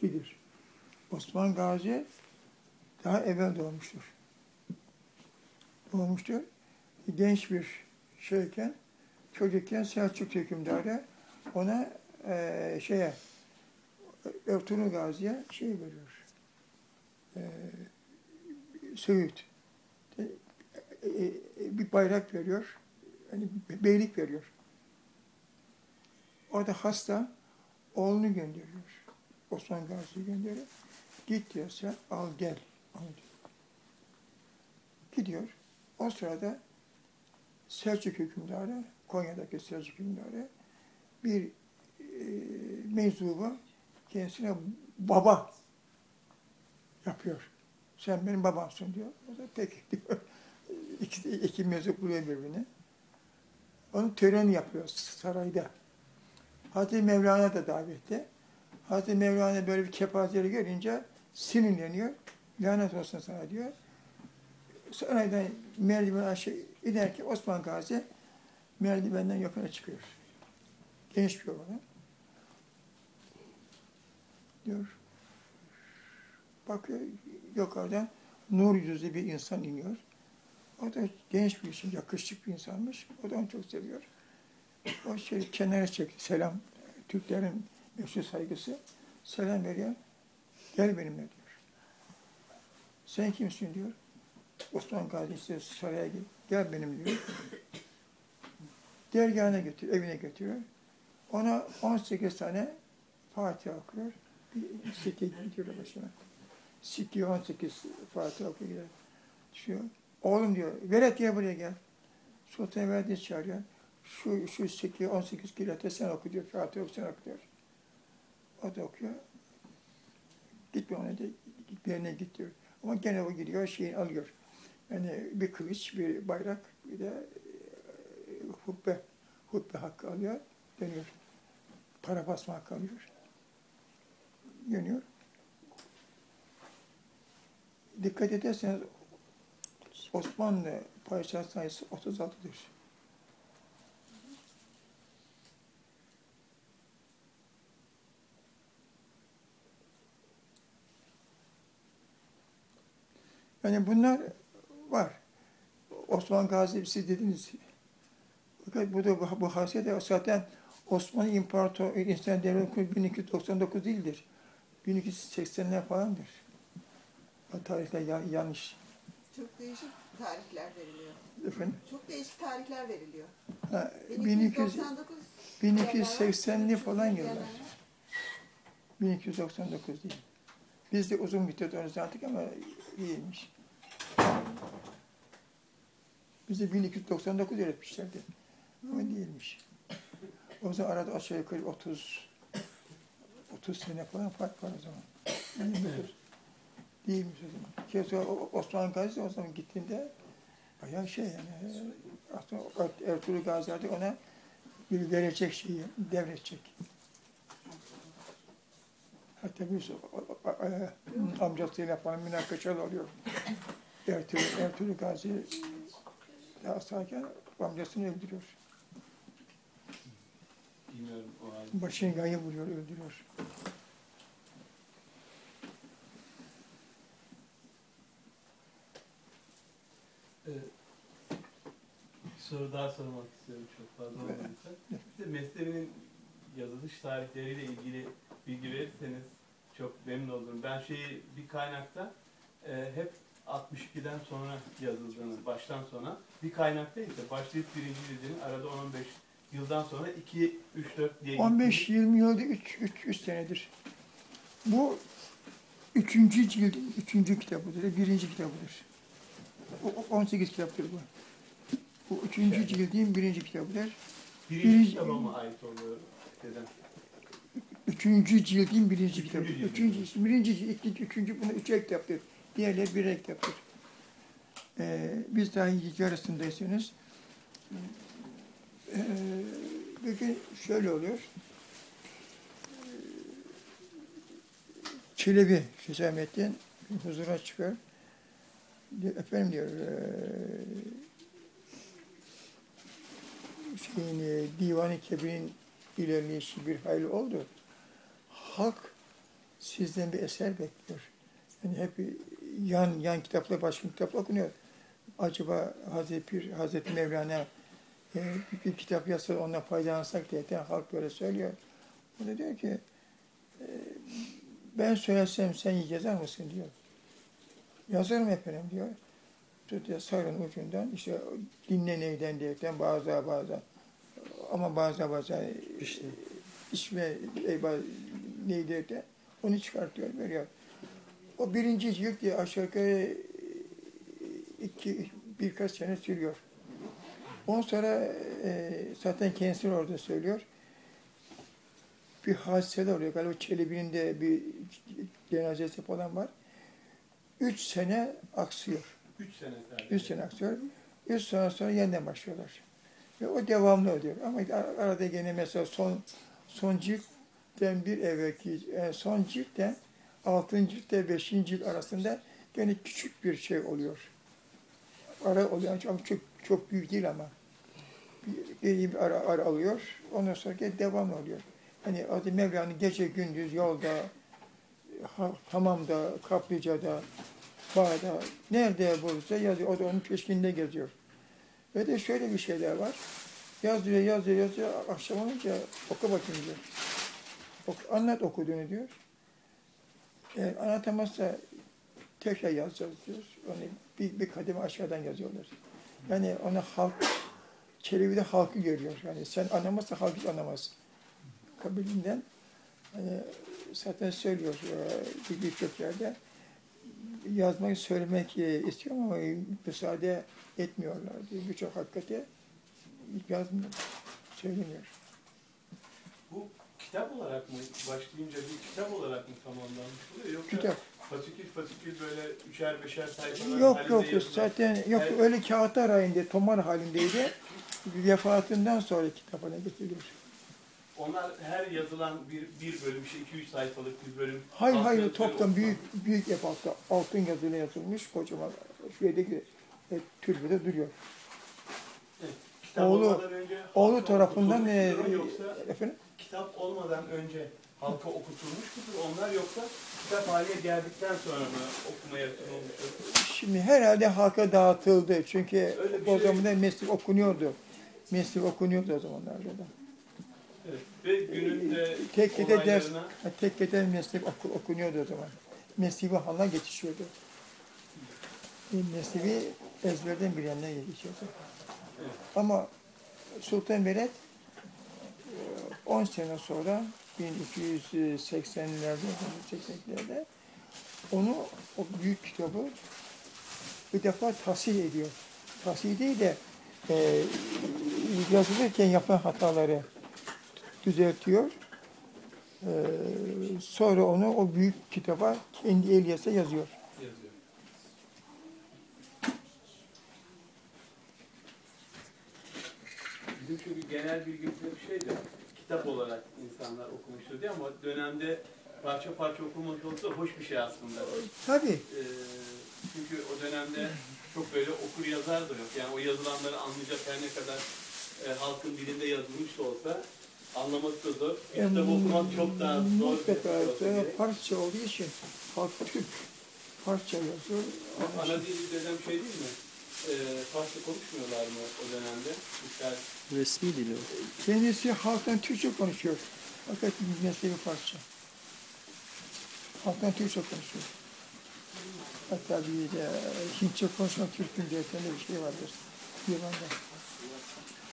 ikidir. Osman Gazi daha evvel doğmuştur. Doğmuştur. Genç bir şeyken, çocukken Selçuk hükümdarı ona eee şeye, Ertuğrul Gazi'ye şey veriyor. Eee Söğüt. E, e, bir bayrak veriyor. Hani beylik veriyor. O da hasta oğlunu gönderiyor. Osman Gazi'yi gönderiyor. Git diyor sen al gel. Onu diyor. Gidiyor. O sırada Selçuk hükümdarı, Konya'daki Selçuk hükümdarı bir e, meczubu kendisine baba yapıyor. Sen benim babamsın diyor. O da peki diyor. İki, iki meczup buluyor birbirini. Onun töreni yapıyor sarayda. Hazreti Mevlana da davetli. Hazreti Mevlana böyle bir kepazeleri görünce sinirleniyor. Lanet olsun sana diyor. Saraydan merdiven aşağı inerken Osman Gazi merdivenden yukarı çıkıyor. Genç bir oğlan. Diyor. Bakıyor yukarıdan nur yüzlü bir insan iniyor. O da genç bir şey, yakışıklı bir insanmış. O da onu çok seviyor. O şey kenara çek, selam. Türklerin meşhur saygısı. Selam veriyor. Gel benimle diyor. Sen kimsin diyor. Osman Gazi işte saraya gel. Gel benim diyor. Dergahına götürüyor, evine götürüyor. Ona 18 tane Fatiha okuyor. Bir sikke gidiyor başına. Sikke 18 Fatiha okuyor gider. Düşüyor. Oğlum diyor, velet diye buraya gel. Sultan Verdi çağırıyor. Şu, şu sikke 18 kirate sen oku diyor. Fatiha oku sen oku diyor. O da okuyor. Gitme ona da yerine git diyor. Ama gene o gidiyor, şeyini alıyor. Yani bir kılıç, bir bayrak, bir de e, hutbe, hutbe hakkı alıyor, dönüyor. Para basma hakkı alıyor. Dönüyor. Dikkat ederseniz Osmanlı padişah sayısı 36'dır. Yani bunlar var. Osman Gazi siz dediniz. Fakat bu da bu, hasiyet zaten Osmanlı İmparator İnsan Devleti 1299 değildir. 1280'ler falandır. Tarihler ya- yanlış. Çok değişik tarihler veriliyor. Efendim? Çok değişik tarihler veriliyor. Ha, 1200, 1299 1280'li falan yıllar. 1299 değil. Biz de uzun müddet onu zannettik ama iyiymiş. Bize 1299 öğretmişlerdi. Ama değilmiş. O zaman arada aşağı yukarı 30 30 sene falan fark var o zaman. Değilmiş o zaman. Keşke o- Osman Gazi o zaman gittiğinde bayağı şey yani Er- Ertuğrul Gazi artık ona bir verecek şeyi devredecek. Hatta o- e, amcasıyla falan münakaşalar oluyor. Ertuğrul, Ertuğrul Gazi asarken amcasını öldürüyor. Bilmiyorum o an. Başını gayı vuruyor, öldürüyor. Ee, bir soru daha sormak istiyorum çok fazla Evet. olmadıysa. Bir de Mesnevi'nin yazılış tarihleriyle ilgili bilgi verirseniz çok memnun olurum. Ben şeyi bir kaynakta e, hep 62'den sonra yazıldığını, baştan sona bir kaynakta ise başlayıp birinci dizinin arada 10-15 yıldan sonra 2, 3, 4 diye 15-20 yılda 3, 3, 3 senedir. Bu üçüncü cildin üçüncü kitabıdır, birinci kitabıdır. O, o 18 kitaptır bu. Bu üçüncü cildin birinci kitabıdır. birinci birinci- kitaba mı ait oluyor? Neden? Üçüncü cildin birinci kitabı. Üçüncü cilt. Birinci, ikinci, üçüncü, bunu üçer kitaptır. Diğerleri birer kitaptır. Ee, biz daha yarısındaysanız ee, bir gün şöyle oluyor. Çelebi Hüsamettin huzura çıkıyor. Efendim diyor, ee, şeyin, e, divan-ı kebirin ilerleyişi bir hayli oldu. Halk sizden bir eser bekliyor. Yani hep yan yan kitaplar, başka kitaplar okunuyor. Acaba Hazreti Pir, Hazreti Mevlana e, bir, kitap yazsa onunla faydalansak diye de halk böyle söylüyor. O da diyor ki e, ben söylesem sen yazar mısın diyor. Yazarım efendim diyor. Tutuyor sarın ucundan işte dinle neyden diyerekten bazı bazı ama bazı bazı İşte. eyvah neydi de onu çıkartıyor veriyor. O birinci cilt diye aşağı yukarı iki, birkaç sene sürüyor. Ondan sonra e, zaten kendisi orada söylüyor. Bir hadiseler oluyor. Galiba Çelebi'nin de bir cenazesi falan var. Üç sene aksıyor. 3 sene sadece. Üç sene aksıyor. Üç sene sonra yeniden başlıyorlar. Ve o devamlı oluyor. Ama ar- arada gene mesela son son ciltten bir evvelki e, son ciltten altıncı ciltle beşinci cilt arasında gene küçük bir şey oluyor. Ara oluyor ama çok çok büyük değil ama. Bir, bir, ara, ara alıyor. Ondan sonra devam oluyor. Hani adı Mevla'nın gece gündüz yolda, ha- hamamda, kaplıcada, bağda, nerede bulursa yazıyor. O da onun peşinde geziyor. Ve de şöyle bir şeyler var. Yazıyor, yazıyor, yazıyor. Akşam olunca oku bakayım diyor. Anlat okuduğunu diyor. Eğer anlatamazsa tekrar yazacağız diyor. Onu bir, bir kademe aşağıdan yazıyorlar. Yani ona halk, Çelebi'de halkı görüyor. Yani sen anlamazsan halk hiç anlamaz. Kabilinden hani zaten söylüyor e, bir- birçok yerde yazmayı söylemek e, istiyorum ama müsaade etmiyorlar diye birçok hakikati yazmıyor, söylemiyor. Bu kitap olarak mı başlayınca bir kitap olarak mı tamamlanmış oluyor yoksa Kitap. fasikül fasikül böyle üçer beşer sayfalar Yok yok yazılan- zaten yok Evet. öyle kağıtlar halinde, tomar halindeydi. Vefatından sonra kitap haline getiriliyor. Onlar her yazılan bir, bir bölüm, işte 2-3 sayfalık bir bölüm. Hayır hayır toptan büyük büyük ebatta altın yazıyla yazılmış kocaman şuradaki e, türbede duruyor. Kitap Oğlu- Oğlu tarafından e, efendim kitap olmadan önce halka okutulmuş mudur onlar yoksa kitap haline geldikten sonra mı okumaya sunulmuştur? Şimdi herhalde halka dağıtıldı. Çünkü Öyle bir o şey- zamanlar meslek okunuyordu. Meslek okunuyordu o zamanlarda da. Evet. Ve gününde Tekkede ders, olaylarına ha, tekkede meslek oku, okunuyordu o zaman. Mesleği hala geçişiyordu. E, Mesleği ezberden bilenler geçiyordu. Ama Sultan Veled e, 10 sene sonra 1280'lerde 1880'lerde onu o büyük kitabı bir defa tahsil ediyor. Tahsil değil de e, yazılırken yapılan hataları düzeltiyor. E, sonra onu o büyük kitaba kendi el yazıyor. Bizim çünkü genel bilgimizde bir şey de kitap olarak insanlar okumuştur diye ama dönemde parça parça okunmuş olsa hoş bir şey aslında. Tabii. Ee, çünkü o dönemde çok böyle okur yazar da yok. Yani o yazılanları anlayacak her ne kadar e, halkın dilinde yazılmış da olsa anlaması da zor. Bir kitabı okumak çok daha zor. Mutlaka. Farsça olduğu için halk Türk Farsça yazıyor. Ana dili denen şey değil mi? Ee, Farsça konuşmuyorlar mı o dönemde? Türkler Resmi dili o. Kendisi halktan Türkçe konuşuyor. Fakat mesleği Farsça. Halktan Türkçe konuşuyor. Hatta bir de Hintçe konuşmak Türk'ün diye bir şey vardır. Yılanda.